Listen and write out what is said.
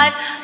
life.